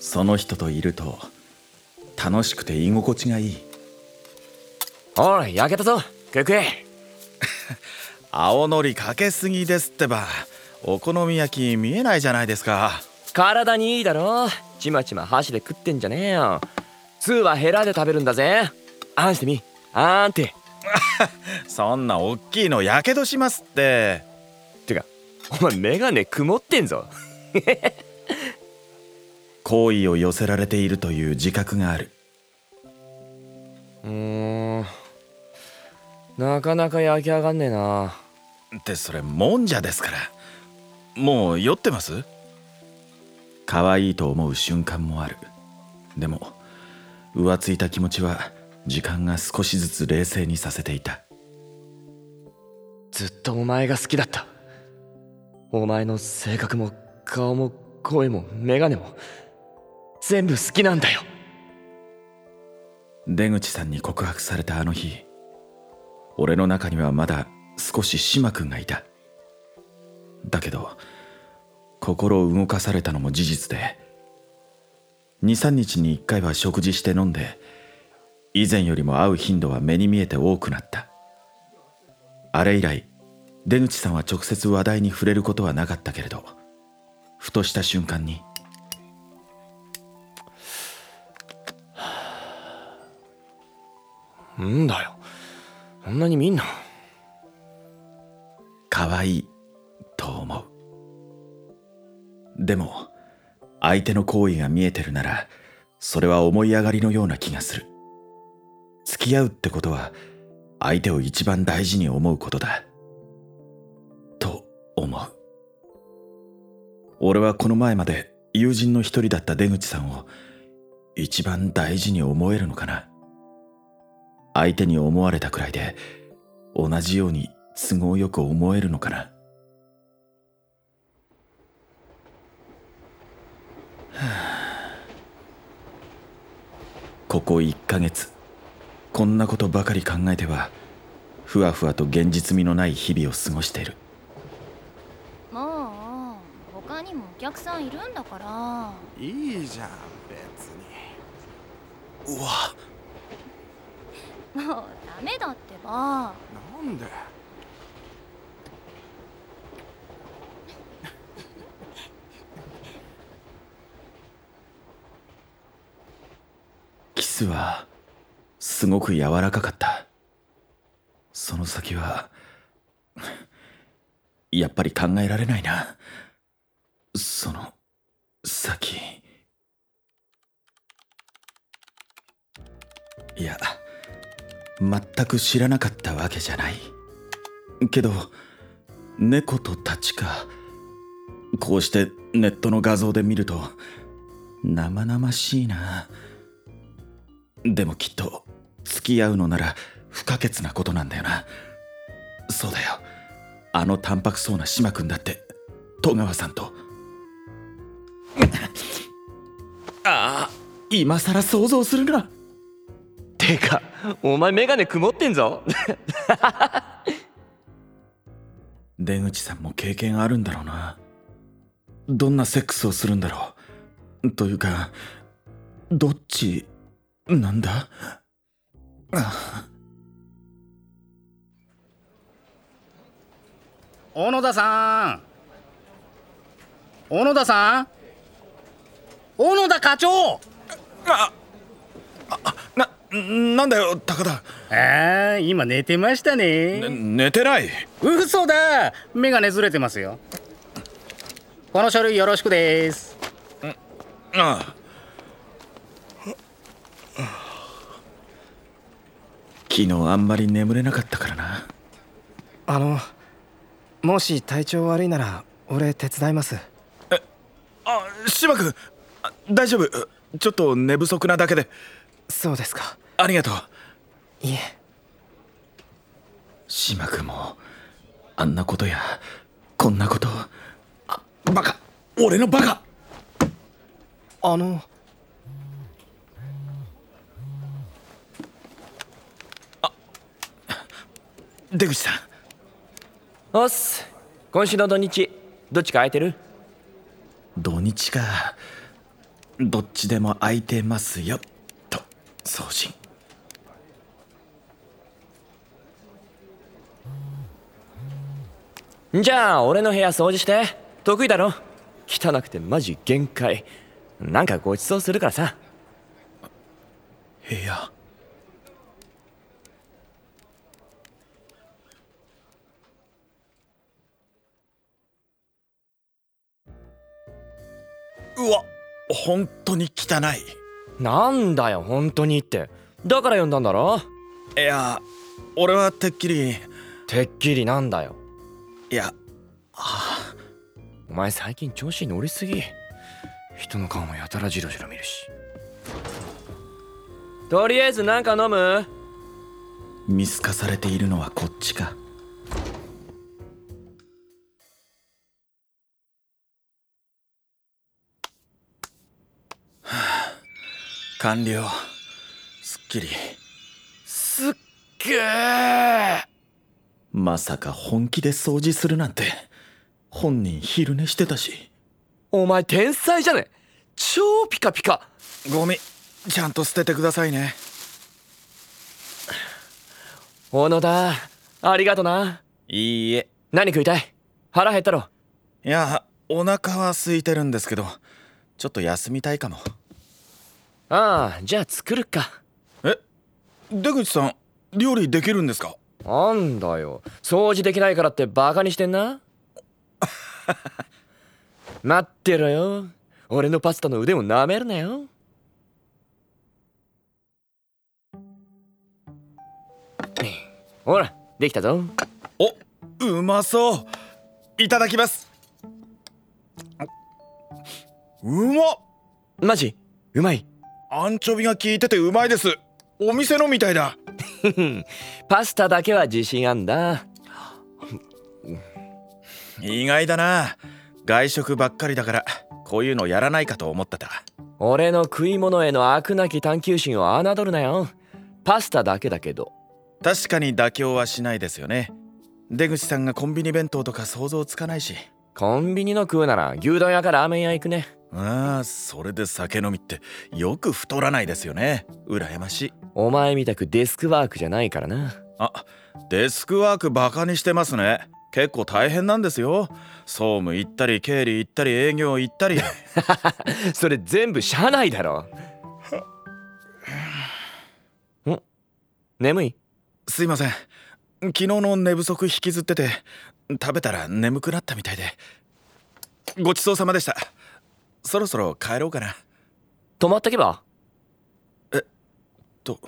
その人といると楽しくて居心地がいい。おい焼けたぞ食え食え青のりかけすぎですってば。お好み焼き見えないじゃないですか。体にいいだろ。ちまちま箸で食ってんじゃねえよ。スーはヘラで食べるんだぜ。あんしてみ。あんって。そんなおっきいのやけどしますってお前メガネ曇ってんぞ。好意を寄せられているという自覚がある。うーん。なかなか焼き上がんねえな。ってそれもんじゃですから。もう酔ってます？可愛いと思う瞬間もある。でも浮ついた気持ちは時間が少しずつ冷静にさせていた。ずっとお前が好きだったお前の性格も顔も声もメガネも全部好きなんだよ。出口さんに告白されたあの日俺の中にはまだ少し島君がいた。だけど心を動かされたのも事実で23日に1回は食事して飲んで以前よりも会う頻度は目に見えて多くなった。あれ以来出口さんは直接話題に触れることはなかったけれどふとした瞬間に んだよ。そんなに見んな可愛いと思う。でも相手の行為が見えてるならそれは思い上がりのような気がする。付き合うってことは相手を一番大事に思うことだ。と思う。俺はこの前まで友人の一人だった出口さんを一番大事に思えるのかな。相手に思われたくらいで同じように都合よく思えるのかな。は あここ1ヶ月こんなことばかり考えてはふわふわと現実味のない日々を過ごしているもう他にもお客さんいるんだから。いいじゃん別に。うわ。もうダメだってば。なんで？キスはすごく柔らかかった。その先はやっぱり考えられないなその先。いや全く知らなかったわけじゃない。けど猫と立ちかこうしてネットの画像で見ると生々しいな。でもきっと付き合うのなら不可欠なことなんだよな。そうだよ。あの淡白そうな島君だって戸川さんと。ああ今さら想像するな。てかお前メガネ曇ってんぞ。出口さんも経験あるんだろうな。どんなセックスをするんだろう。というかどっちなんだ？あ小野田さん。小野田さん？小野田課長。ななんだよ高田。あー今寝てましたね。ね寝てない。嘘だ。目がねずれてますよ。この書類よろしくです。ああ。昨日あんまり眠れなかったからな。あのもし体調悪いなら俺手伝います。あ島君あ大丈夫。ちょっと寝不足なだけで。そうですか。ありがとう。いえ。島君もあんなことやこんなこと。あバカ。俺のバカ。あの。出口さん。おっす。今週の土日どっちか空いてる？土日かどっちでも空いてますよ。と送信。じゃあ俺の部屋掃除して。得意だろ？汚くてマジ限界。なんかごちそうするからさ。部屋。うわ本当に汚い。なんだよ本当にって。だから呼んだんだろ？いや俺はてっきり。てっきりなんだよ。いやお前最近調子乗りすぎ。人の顔もやたらジロジロ見るし。とりあえずなんか飲む？見透かされているのはこっちか完了。すっきり。すっげえまさか本気で掃除するなんて。本人昼寝してたし。お前天才じゃね超ピカピカ。ゴミちゃんと捨ててくださいね。小野田ありがとな。いいえ。何食いたい？腹減ったろ。いやお腹は空いてるんですけど。ちょっと休みたいかもああじゃあ作るか。え？出口さん料理できるんですか？なんだよ。掃除できないからってバカにしてんな。待ってろよ。俺のパスタの腕を舐めるなよ。ほらできたぞ。おうまそう。いただきます。うまっ。マジ？うまいアンチョビが効いててうまいです。お店のみたいだ。パスタだけは自信あんだ。意外だな。外食ばっかりだからこういうのやらないかと思ってた。俺の食い物への飽くなき探求心を侮るなよ。パスタだけだけど。確かに妥協はしないですよね。出口さんがコンビニ弁当とか想像つかないし。コンビニの食うなら牛丼屋かラーメン屋行くねああそれで酒飲みってよく太らないですよね。羨ましい。お前みたくデスクワークじゃないからな。あデスクワークバカにしてますね。結構大変なんですよ。総務行ったり経理行ったり営業行ったり。それ全部社内だろ。ん？眠い？すいません。昨日の寝不足引きずってて食べたら眠くなったみたいで。ごちそうさまでしたそろそろ帰ろうかな。泊まってけば？と。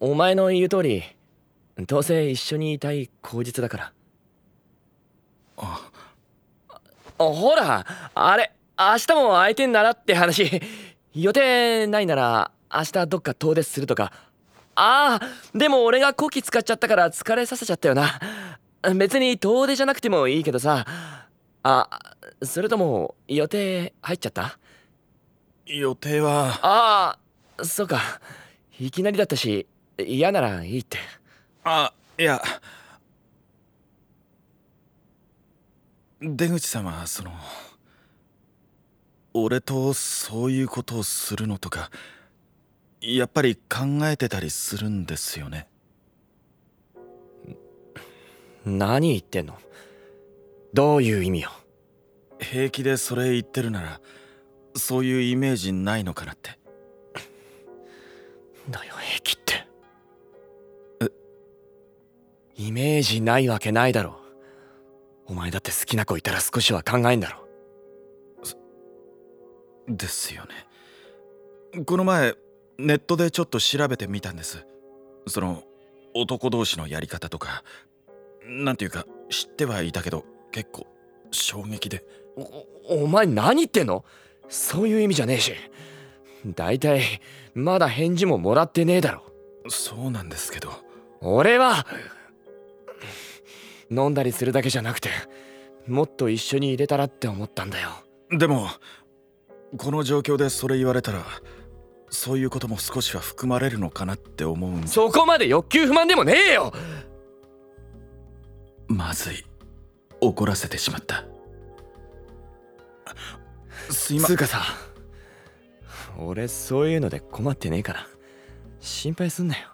お前の言う通りどうせ一緒にいたい口実だから。あ。ほらあれ明日も空いてんならって話。予定ないなら明日どっか遠出するとか。ああでも俺がこき使っちゃったから疲れさせちゃったよな。別に遠出じゃなくてもいいけどさあそれとも予定入っちゃった？予定は。ああそうか。いきなりだったし嫌ならいいって。あいや。出口さんはその俺とそういうことをするのとかやっぱり考えてたりするんですよね。何言ってんの？どういう意味よ？平気でそれ言ってるならそういうイメージないのかなって。だよ平気って。イメージないわけないだろ。お前だって好きな子いたら少しは考えんだろ。ですよね。この前ネットでちょっと調べてみたんです。その男同士のやり方とかなんていうか知ってはいたけど結構衝撃で。おお前何言ってんの？そういう意味じゃねえし。大体まだ返事ももらってねえだろ。そうなんですけど。俺は飲んだりするだけじゃなくてもっと一緒に入れたらって思ったんだよ。でもこの状況でそれ言われたらそういうことも少しは含まれるのかなって思うんで。そこまで欲求不満でもねえよ！まずい怒らせてしまった。すいまつうかさ俺そういうので困ってねえから。心配すんなよ。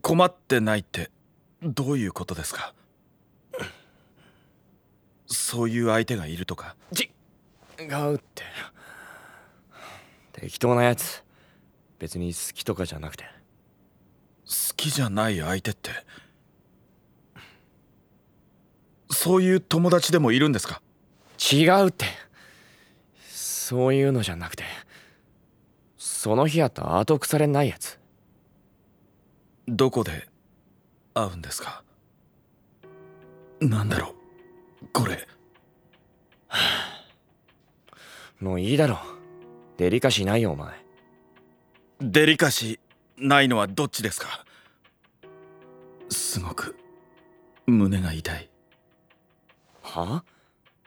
困ってないってどういうことですか？そういう相手がいるとか？ち違うって。適当なやつ。別に好きとかじゃなくて。好きじゃない相手ってそういう友達でもいるんですか？違うって。そういうのじゃなくて。その日やったら後腐れないやつ。どこで会うんですか？なんだろう？これ。もういいだろデリカシーないよお前。デリカシーないのはどっちですか？すごく胸が痛いは？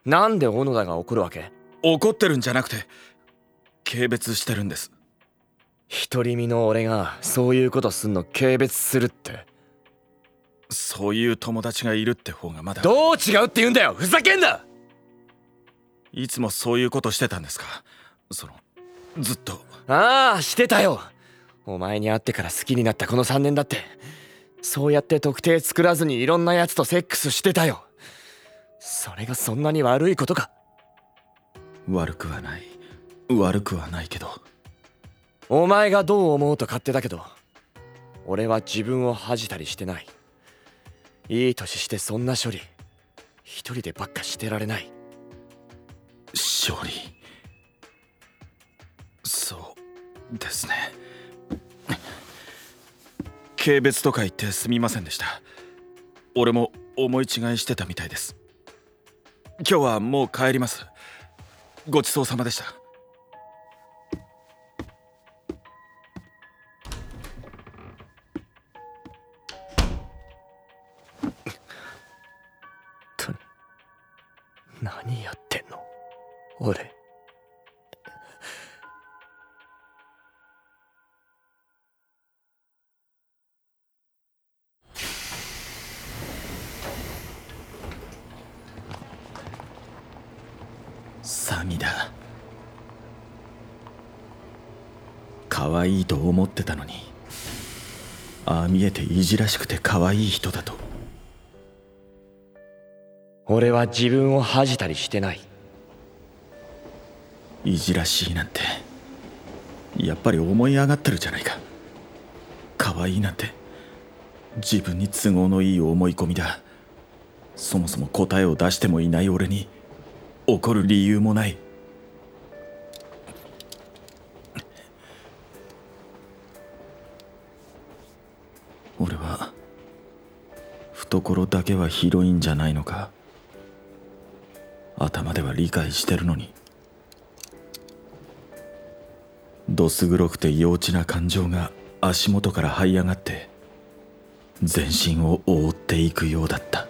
なんで小野田が怒るわけ？怒ってるんじゃなくて軽蔑してるんです。独り身の俺がそういうことすんの軽蔑するって。そういう友達がいるって方がまだ。どう違うって言うんだよ！ふざけんな！いつもそういうことしてたんですか？そのずっと。ああしてたよ！お前に会ってから好きになったこの3年だって。そうやって特定作らずにいろんなやつとセックスしてたよそれがそんなに悪いことか。悪くはない。悪くはないけど。お前がどう思うと勝手だけど俺は自分を恥じたりしてない。いい年してそんな処理一人でばっかしてられない。勝利そうですね。軽蔑とか言ってすみませんでした。俺も思い違いしてたみたいです今日はもう帰ります。ごちそうさまでした。詐欺だ。可愛いと思ってたのにああ見えていじらしくて可愛い人だと。俺は自分を恥じたりしてない。いじらしいなんてやっぱり思い上がってるじゃないか。可愛いなんて自分に都合のいい思い込みだ。そもそも答えを出してもいない俺に怒る理由もない。俺は懐だけは広いんじゃないのか。頭では理解してるのに。どす黒くて幼稚な感情が足元から這い上がって全身を覆っていくようだった。